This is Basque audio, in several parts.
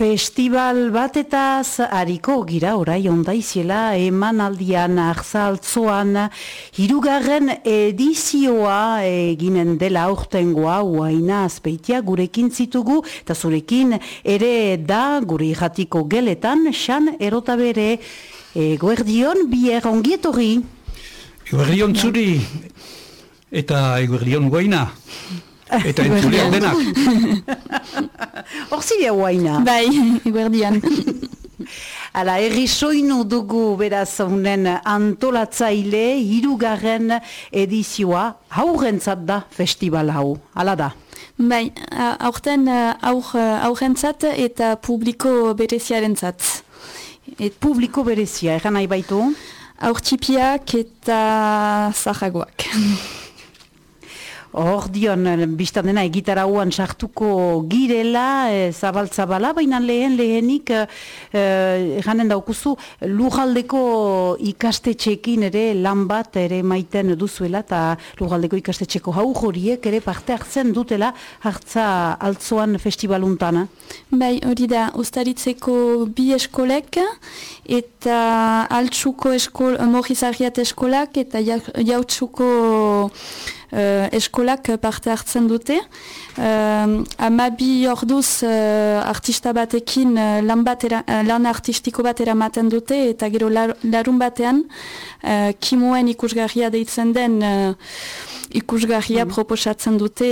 Festival batetaz hariko gira orai ondaiziela eman aldian arzaltzoan. Hirugarren edizioa eginen dela aurtengoa uaina azpeitia gurekin zitugu eta zurekin ere da gure jatiko geletan xan erota bere e, guerdion bier ongietorri Guerdion zuri. Eta guerdion guaina Eta entzulean denak. Hor guaina. Bai, iguerdian. Hala, erri soinu dugu beraz honen antolatzaile hirugarren edizioa haurrentzat da festival hau. Hala da. Bai, aurten aur, aurrentzat eta publiko bereziarentzat. Et publiko berezia, eran nahi baitu? Aurtipiak eta zahagoak. Hor dion, eh, biztan dena, egitarauan sartuko girela, e, zabaltzabala, baina lehen lehenik, e, daukuzu, lujaldeko ikastetxekin ere lan bat ere maiten duzuela, eta lujaldeko ikastetxeko hau horiek ere parte hartzen dutela hartza altzoan festivaluntana. Bai, hori da, ustaritzeko bi eskolek, eta altsuko eskol, morrizarriat eskolak, eta jautsuko eskolak parte hartzen dute. Uh, amabi orduz uh, artista batekin uh, lan, batera, lan artistiko bat eramaten dute eta gero larun batean kimuen ikusgarria deitzen den ikusgarria mm. proposatzen dute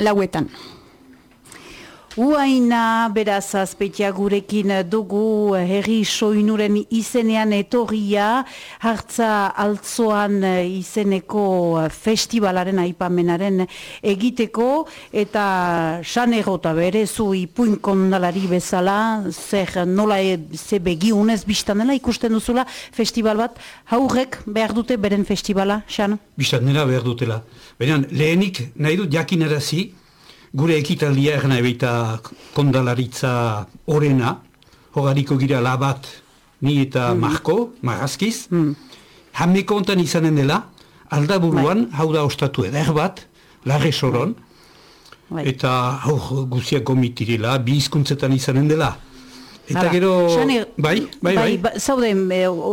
lauetan. Uaina beraz azpetia gurekin dugu herri soinuren izenean etorria hartza altzoan izeneko festivalaren aipamenaren egiteko eta san errota bere zu ipuin kondalari bezala zer nola e, ze begiunez biztan dela ikusten duzula festival bat haurrek behar dute beren festivala, san? Biztan dela behar dutela. Benean, lehenik nahi dut jakinarazi gure ekitaldia egna ebeita kondalaritza orena, hogariko gira labat ni eta mm. Marko, Marazkiz, mm. hameko ontan izanen dela, aldaburuan, bai. hau da ostatu eder bat, larre soron, bai. eta hau guziak gomitirila, bi izkuntzetan izanen dela. Eta gero... bai, bai, bai. bai zaude,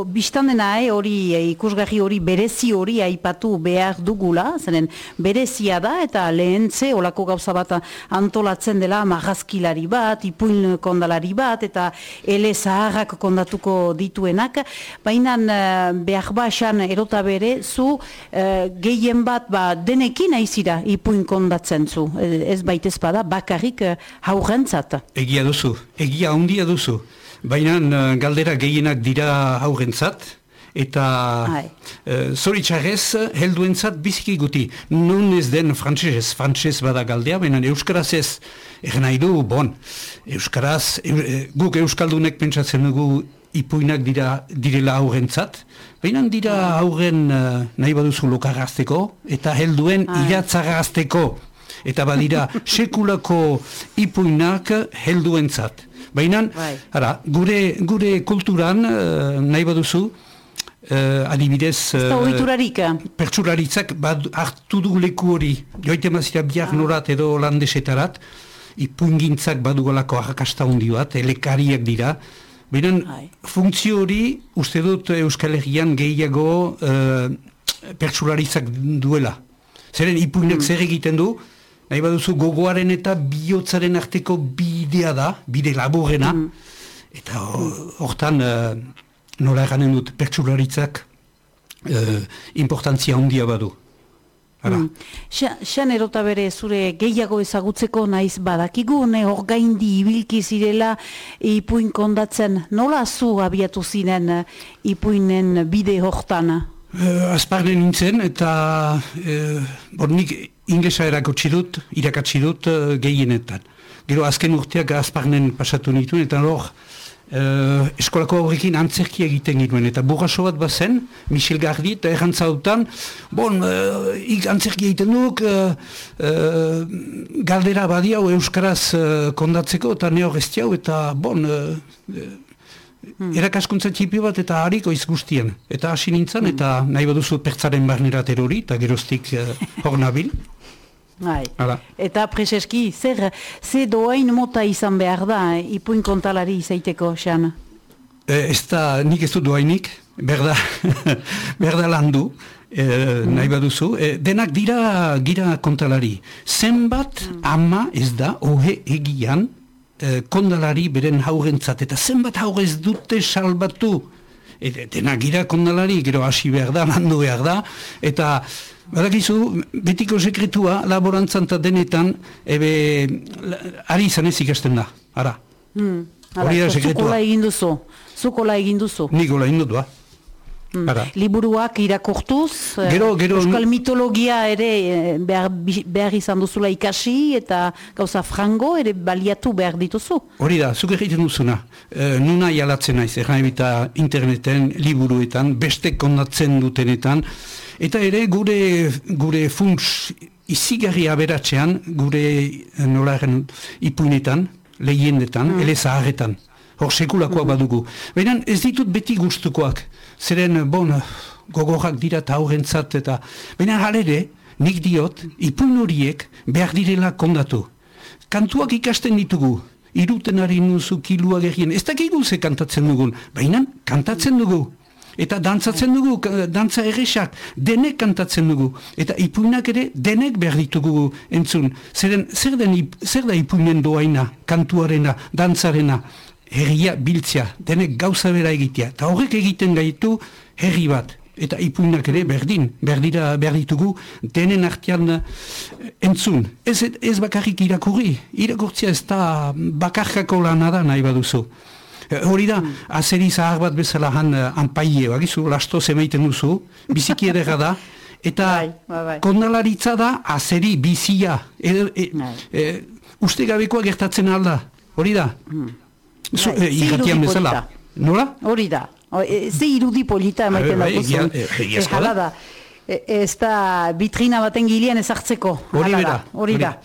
biztan dena, eh, hori eh, ikusgarri hori berezi hori aipatu behar dugula, zenen berezia da, eta lehen ze, olako gauza bat antolatzen dela, marrazkilari bat, ipuin kondalari bat, eta ele zaharrak kondatuko dituenak, baina eh, behar basan erota bere, zu gehien bat ba, denekin aizira ipuin kondatzen zu, ez baitez bada, bakarrik haurentzat. Egia duzu, egia handia duzu, Baina uh, galdera gehienak dira aurrentzat, eta uh, zoritxarrez helduentzat biziki guti. Nun ez den frantzesez, frantzes bada galdea, baina euskaraz ez, egen nahi du, bon, euskaraz, e, guk euskaldunek pentsatzen dugu ipuinak dira direla aurrentzat, baina dira aurren uh, nahi baduzu lokarrazteko, eta helduen iratzarazteko, eta badira sekulako ipuinak helduentzat. Baina, bai. gure, gure kulturan, uh, nahi baduzu, uh, adibidez... Uh, pertsularitzak hartu du leku hori, joite mazira biak ah. norat edo landesetarat, ipungintzak badu galako ahakasta hundi bat, elekariak dira, Baina, bai. funtzio hori, uste dut Euskal Herrian gehiago uh, pertsularitzak duela. Zeren, ipuinak mm. zer egiten du, nahi baduzu gogoaren eta bihotzaren arteko bidea da, bide laborena, mm. eta hortan uh, nola eranen dut pertsularitzak uh, importantzia handia badu. Mm. Xan erota bere zure gehiago ezagutzeko naiz badakigu, ne hor gaindi ibilki zirela ipuin kondatzen, nola zu abiatu zinen ipuinen bide hortan? Uh, azparnen nintzen eta uh, bornik inglesa erakutsi dut, irakatsi dut uh, gehienetan. Gero azken urteak azparnen pasatu nituen eta hor uh, eskolako horrekin antzerki egiten gituen. Eta burraso bat bazen, Michel Gardi eta errantzautan, bon, uh, ik antzerki egiten duk, uh, galdera badiau euskaraz kondatzeko eta neo gestiau eta bon... Hmm. erakaskuntza txipi bat eta hariko izguztien. Eta hasi nintzen, hmm. eta nahi baduzu pertsaren barnerat erori, eta geroztik uh, hor nabil. Bai. Eta preseski, zer, ze doain mota izan behar da, eh? ipuin kontalari izaiteko, xan? E, ez da, nik ez du doainik, berda, berda landu, e, mm. nahi baduzu, e, denak dira gira kontalari. Zenbat mm. ama ez da, ohe egian, e, kondalari beren haurentzat, eta zenbat haure ez dute salbatu, e, denak gira kondalari, gero hasi behar da, landu behar da, eta Badakizu, betiko sekretua laborantzan eta denetan, ebe, ari izan ez ikasten da, ara. Hmm. Hori da sekretua. Zukola egin duzu, zukola egin duzu. Nikola egin duzu, Hmm. Liburuak irakortuz, eh, gero, gero, euskal mitologia ere eh, behar, behar izan duzula ikasi eta gauza frango ere baliatu behar dituzu. Hori da, zuk egiten duzuna, e, nuna jalatzen naiz, eta interneten, liburuetan, beste kondatzen dutenetan, Eta ere gure gure funts izigarri aberatzean, gure nolaren ipuinetan, lehiendetan, mm. ele zaharretan. Hor sekulakoa mm. badugu. Baina ez ditut beti gustukoak. Zeren, bon, gogorrak dira eta aurrentzat eta... Baina halere, nik diot, ipuin horiek behar direla kondatu. Kantuak ikasten ditugu. Iruten ari nuzu kilua gerien. Ez dakigu ze kantatzen dugun. Baina kantatzen dugu. Eta dantzatzen dugu, dantza erresak, denek kantatzen dugu. Eta ipuinak ere, denek behar ditugu entzun. Zeren, zer, den, zer da ipuinen doaina, kantuarena, dantzarena, herria biltzia, denek gauza bera egitea. Eta horrek egiten gaitu herri bat. Eta ipuinak ere berdin, berdira behar ditugu, denen artean entzun. Ez, ez bakarrik irakurri, irakurtzia ez da bakarkako lanada nahi baduzu. Eh, hori da, azeri zahar bat bezala han uh, anpaie, bagizu, lasto zemeiten duzu, biziki edera da, eta bai, bai, bai. kondalaritza da azeri bizia. E, e, e, uste gabekoa gertatzen alda, hori da. Mm. Zu, e, bezala. Nola? Hori da. E, ze irudi polita emaiten bai, da. E, da. E, ez da vitrina baten gilean ezartzeko. Hori da. Hori da.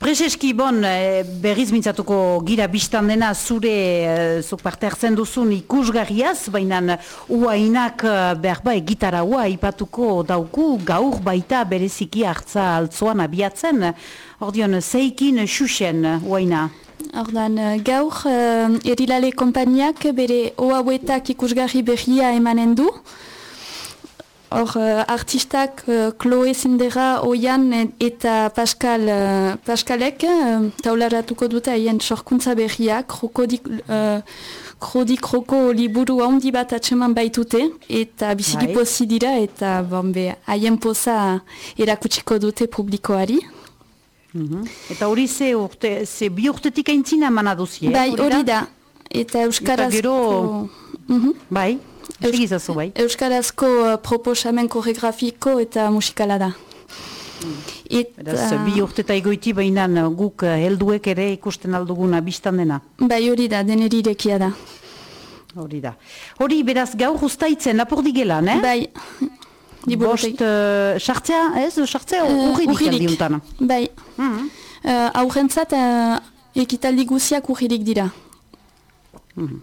Prezeski, bon, eh, berriz mintzatuko gira biztan dena zure eh, zuk parte hartzen duzun ikusgarriaz, baina uainak eh, behar bai gitara ua ipatuko dauku gaur baita bereziki hartza altzoan abiatzen. Ordion, zeikin xuxen uaina? Ordan, gaur erilale kompaniak bere oauetak ikusgarri berria emanen du. Hor, uh, artistak uh, Chloe Zindera, Oian eta Pascal, uh, Pascalek uh, taularatuko dute haien sorkuntza berriak, krokodik, uh, krodik kroko liburu handi bat atseman baitute, eta biziki bai. posi dira, eta bombe, haien posa erakutsiko dute publikoari. Mm Eta hori ze, urte, ze bi urtetik aintzina manaduzie? Bai, hori da. Eta Euskarazko... Eta gero... Mm Bai. Egizazu bai. Euskarazko uh, proposamen koreografiko eta musikala da. Eta bi urte eta egoiti behinan uh, guk uh, helduek ere ikusten alduguna biztan dena. Bai hori da, deneri irekia da. Hori da. Hori beraz gaur guztaitzen lapurdi gelan, eh? Bai. Bost, sartzea, uh, ez? Sartzea uh, urridik Bai. Mm -hmm. uh, Aurrentzat uh, ekitaldi guziak urridik dira. Mm -hmm.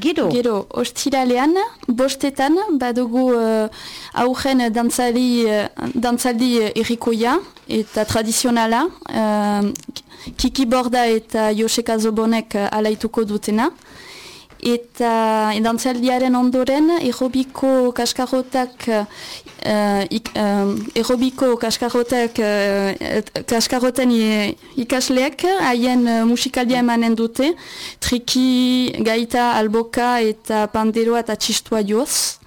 Gero? Gero, ostiralean, bostetan, badugu uh, augen dantzali, uh, dantzaldi errikoia eta tradizionala, uh, Kiki Borda eta Joseka Zobonek alaituko dutena eta dantzaldiaren ondoren errobiko kaskarrotak uh, ik, uh, errobiko kaskarrotak uh, kaskarroten ikasleak haien uh, musikaldia emanen dute. Triki, gaita, alboka eta panderoa eta txistua joz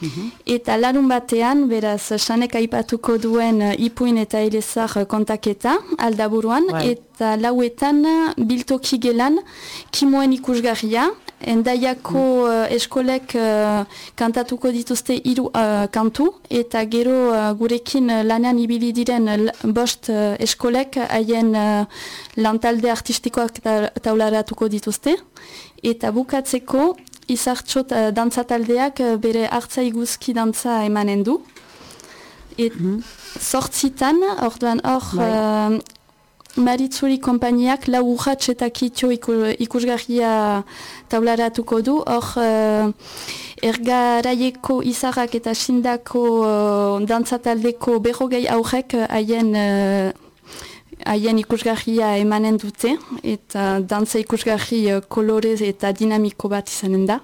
Mhm. Eta larun batean, beraz, sanek aipatuko duen uh, ipuin eta elezar uh, kontaketa, aldaburuan, bai. eta lauetan uh, biltoki gelan, kimoen ikusgarria, endaiako uh, eskolek uh, kantatuko dituzte hiru uh, kantu, eta gero uh, gurekin lanean ibili diren bost eskolek haien lantalde artistikoak taularatuko dituzte, eta bukatzeko izartxot uh, dantzataldeak uh, bere hartza iguzki dantza emanen du. Et mm sortzitan, orduan hor, uh, Maritzuri kompainiak lau urratx eta kitio ikusgarria taularatuko du. Hor, uh, ergaraieko izarrak eta sindako uh, dantzataldeko berrogei aurrek haien haien ikusgarria emanen dute, eta dantza ikusgarri kolorez eta dinamiko bat izanen da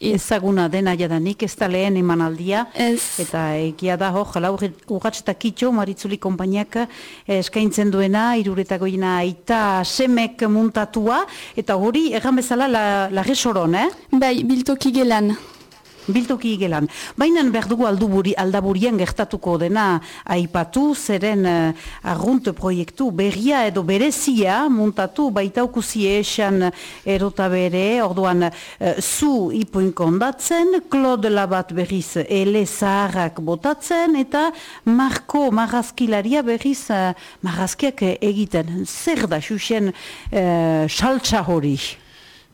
ezaguna dena jadanik, ez da lehen emanaldia. Ez. Eta egia da, hor, jala urratx eta kitxo, maritzuli kompainiak eh, eskaintzen duena, iruretako ina aita semek muntatua, eta hori, erran bezala, la, la resoron, eh? Bai, biltoki gelan biltoki gelan. Baina behar dugu alduburi, aldaburien gertatuko dena aipatu, zeren uh, arrunt proiektu berria edo berezia muntatu baita ukusi esan erota bere, orduan uh, zu ipuin kondatzen, Claude Labat berriz ele zaharrak botatzen, eta Marko Marrazkilaria berriz uh, Marrazkiak egiten. Zer da, xuxen, uh, saltsa hori?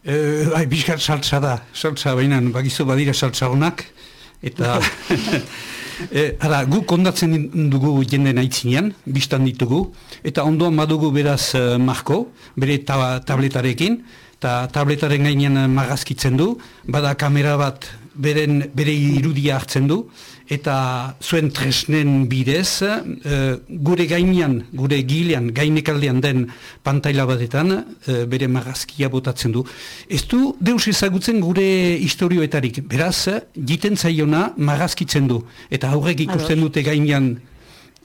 E, bai, bizkat saltza da, saltza baina, bagizu badira saltza honak, eta e, ara, gu kondatzen dugu jende aitzinean, biztan ditugu, eta ondoan badugu beraz uh, Marko, bere tabletarekin, eta tabletaren gainean magazkitzen du, bada kamera bat beren, bere irudia hartzen du, eta zuen tresnen bidez, e, gure gainean, gure gilean, gainekaldean den pantaila batetan, e, bere marazkia botatzen du. Ez du deus ezagutzen gure historioetarik, beraz, jiten zaiona marazkitzen du, eta aurrek ikusten dute gainean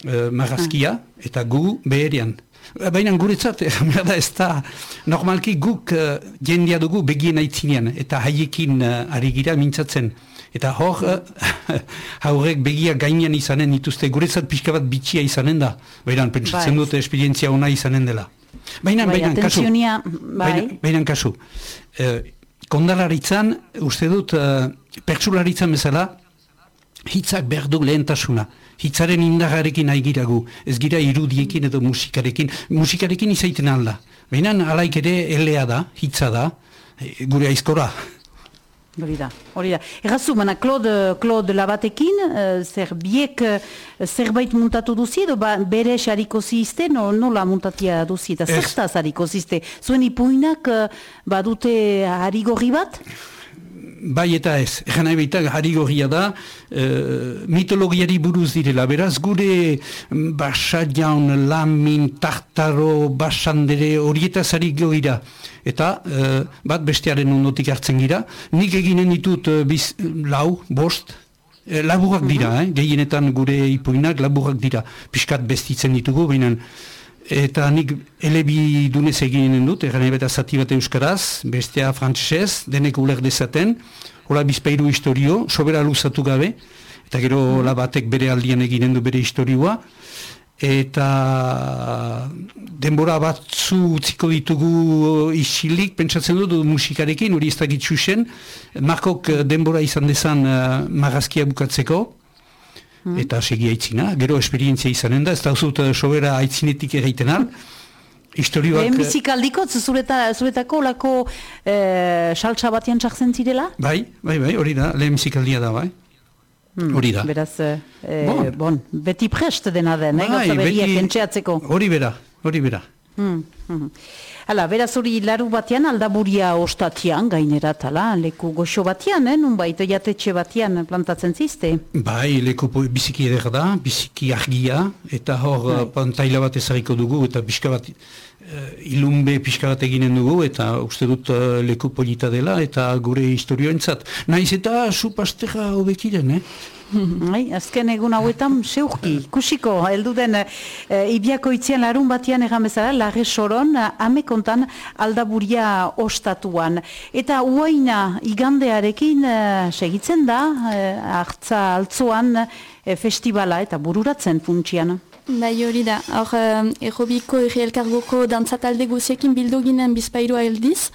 e, marazkia, eta gu beherian. Baina guretzat, da ez da, normalki guk uh, jendia dugu begien aitzinean, eta haiekin uh, ari gira mintzatzen. Eta hor, uh, haurek begia gainean izanen dituzte, guretzat pixka bat bitxia izanen da. Baina, pentsatzen bai. dute esperientzia ona izanen dela. Baina, bai, baina, kasu. Bai. Baina, kasu. Uh, kondalaritzan, uste dut, uh, pertsularitzan bezala, hitzak behar du lehentasuna hitzaren indagarekin nahi giragu, ez gira irudiekin edo musikarekin, musikarekin izaiten alda. Baina alaik ere elea da, hitza da, e, gure aizkora. Hori da, hori da. Errazu, mana, Claude, Claude Labatekin, uh, zer biek uh, zerbait muntatu duzi edo ba, bere xariko zizte, no, nola muntatia duzi, eta zertaz hariko zizte? Zuen ipuinak uh, badute harigorri bat? Bai eta ez, egan nahi baita gorria da, e, mitologiari buruz direla, beraz gure mm, basa jaun, lamin, tartaro, basandere, horietaz ari gira. Eta e, bat bestearen ondotik hartzen gira, nik eginen ditut e, biz, lau, bost, e, laburak dira, mm -hmm. eh? gehienetan gure ipuinak laburak dira, piskat bestitzen ditugu, behinan, Eta nik elebi dunez eginen dut, egan ebeta zati bat euskaraz, bestea frantzesez, denek uler dezaten, hola bizpeiru historio, sobera luzatu gabe, eta gero hola batek bere aldian eginen du bere historioa, eta denbora batzu utziko ditugu isilik, pentsatzen dut musikarekin, hori ez da gitzusen, Markok denbora izan dezan uh, magazkia bukatzeko, Hmm. eta segi aitzina, gero esperientzia izanen da, ez da uzut sobera aitzinetik egiten al, historioak... Lehen bizikaldiko, zureta, zuretako lako e, saltsa batian txartzen zirela? Bai, bai, bai, hori da, lehen bizikaldia da, bai. Hmm, hori da. Beraz, e, bon. bon. beti prest dena den, bai, eh, beti... Hori bera, hori bera. Hmm, hmm. Hala, beraz hori laru batean aldaburia ostatian gainera tala, leku goxo batean, eh, nun baita jatetxe batean plantatzen zizte? Bai, leku biziki eder da, biziki argia, eta hor bai. pantaila bat ezariko dugu, eta pixka bat uh, ilunbe pixka bat eginen dugu, eta uste dut uh, leku polita dela, eta gure historioentzat. Naiz eta supastera hobekiren, eh? Hai, azken egun hauetan, seurki, kusiko, heldu den, e, ibiako itzian larun batian egan bezala, larre soron, amekontan aldaburia ostatuan. Eta uaina igandearekin e, segitzen da, e, hartza altzoan e, festivala eta bururatzen funtsian. Bai hori da, hor uh, errobiko erri elkargoko dantzatalde guziekin bildu ginen bizpairua eldiz,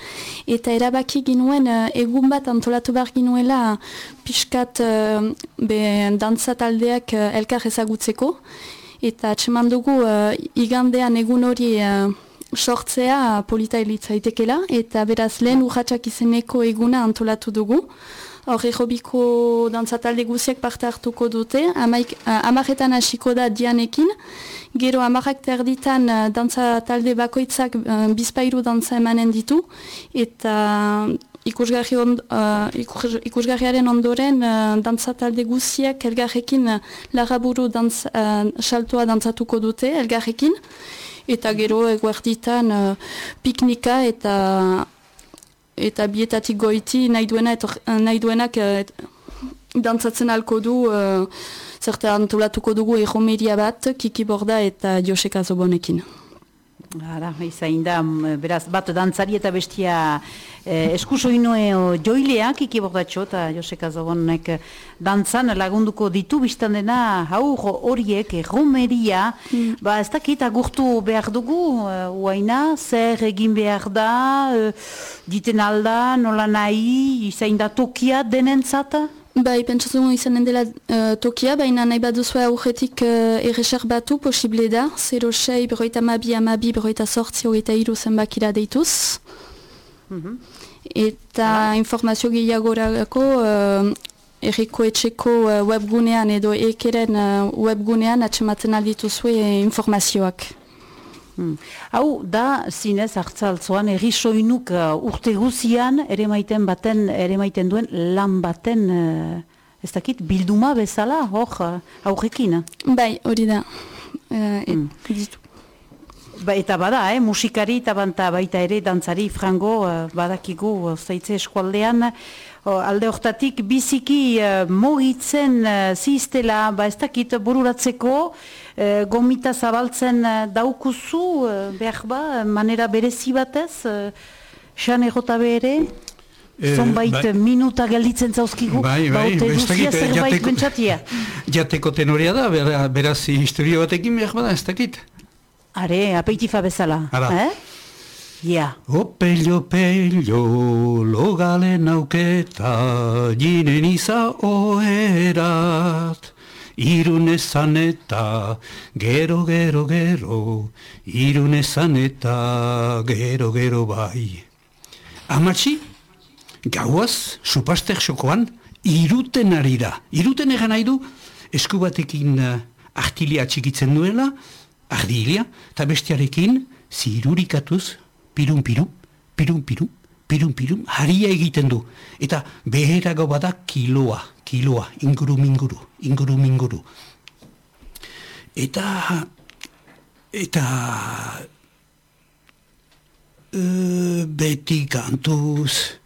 eta erabaki ginuen uh, egun bat antolatu behar ginuela pixkat uh, be dantzataldeak uh, elkar ezagutzeko, eta atseman dugu uh, igandean egun hori uh, sortzea polita elitzaitekela, eta beraz lehen urratxak izeneko eguna antolatu dugu, Hor, errobiko dantzatalde guziak parte hartuko dute, amaretan hasiko da dianekin, gero amarak terditan dantzatalde bakoitzak bizpairu dantza emanen ditu, eta ikusgarri on, uh, ikusgarriaren ondoren uh, dantzatalde guziak elgarrekin laraburu dantz, uh, saltoa dantzatuko dute elgarrekin. Eta gero eguerditan uh, piknika eta eta bietatik goiti nahi, duena etor, nahi duenak uh, dantzatzen alko du uh, zerte antolatuko dugu erromeria bat kikiborda eta joseka zobonekin. Ara, izain da, beraz, bat dantzari eta bestia eh, eskusoinoe joileak ikibordatxo eta Joseka Zabonek dantzan lagunduko ditu biztan dena haur horiek erromeria, mm. ba ez dakit agurtu behar dugu, uh, uaina, zer egin behar da, uh, diten alda, nola nahi, izain da tokia denentzata? Bai, pentsatzen izanen dela uh, tokia, baina nahi bat duzua aurretik uh, erreser batu posible da. 06, berroita mabi, amabi, berroita sortzi, horita iru zenbakira deituz. Mm Eta informazio gehiagorako uh, erriko etxeko uh, webgunean edo ekeren uh, webgunean atxematen aldituzue informazioak. Hmm. Hau, da, zinez, hartzaltzoan, erri soinuk uh, urte guzian, ere maiten baten, ere maiten duen, lan baten, uh, ez dakit, bilduma bezala, hor, uh, aurrekin. Bai, hori da. Uh, hmm. Ba, eta bada, eh, musikari eta banta baita ere dantzari frango uh, badakigu uh, zaitze eskualdean alde hortatik biziki uh, mogitzen uh, ziztela, ba ez dakit bururatzeko uh, gomita zabaltzen uh, daukuzu uh, behar ba, manera berezi batez uh, xan errota bere zonbait bai. minuta gelditzen zauzkigu bai, bai, baute duzia zerbait bentsatia jateko tenoria da, beraz historio batekin behar bada ez dakit Are, apeitifa bezala. Ara. Eh? Ja. Opello, pello, logalen auketa, jinen iza oerat. Irunezan eta gero, gero, gero, irunezan eta gero, gero bai. Amatxi, gauaz, supastek xokoan, iruten ari da. Iruten egan nahi du, eskubatekin uh, artilia txikitzen duela, ardilia, eta bestiarekin zirurikatuz, pirun pirun, pirun pirun, pirun pirun, haria egiten du. Eta beherago bada kiloa, kiloa, inguru minguru, inguru minguru. Eta, eta, e, beti kantuz,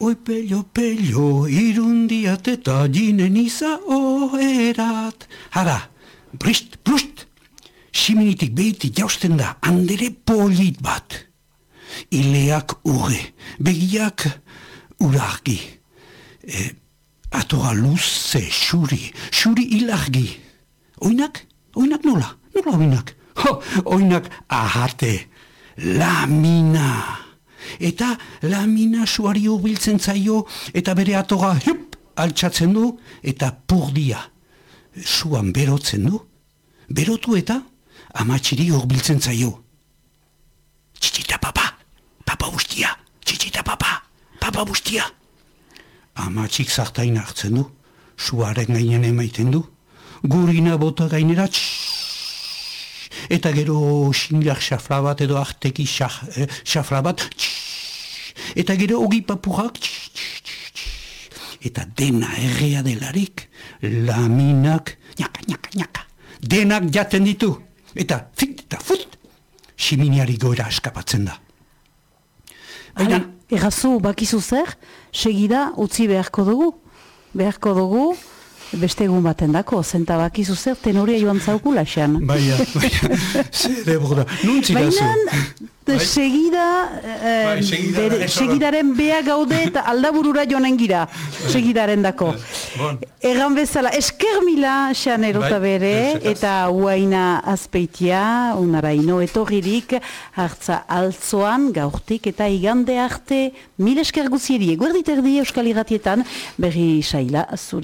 Oi pello, pello, irundiat eta jinen iza oerat. Hara, brist, brust, siminitik behiti jausten da andere polit bat. Ileak urre, begiak urargi. E, atora luze, xuri, xuri ilargi. Oinak? Oinak nola? Nola oinak? Ho, oinak ahate, lamina. Eta lamina suari biltzen zaio eta bere atora hup, altxatzen du eta purdia. Suan berotzen du. Berotu eta amatxiri horbiltzen zaio. Txitsita papa, papa bustia, txitsita papa, papa bustia. Amatxik zartain hartzen du, suaren gainen emaiten du, gurina bota gainera eta gero xinlak xafla bat edo arteki eh, xafla bat eta gero ogi papurak eta dena errea delarik laminak nyaka, nyaka, nyaka. denak jaten ditu eta fit eta fut, siminiari goera eskapatzen da. Baina, Errazu, bakizu zer, segida utzi beharko dugu. Beharko dugu, beste egun baten dako, zenta bakizu zer, tenoria joan zaukula, xean. Baina, baina, zer ebro da, nuntzik Baina, bai. segida, eh, bai, segidaren bea gaude eta aldaburura joanen gira, segidaren dako. Bon. Egan bezala, esker mila xan erota bai, bere, eta huaina azpeitia, unaraino etorririk, hartza altzoan, gaurtik eta igande arte, mil esker guzieri, eguerditerdi euskal iratietan, berri saila, zuri.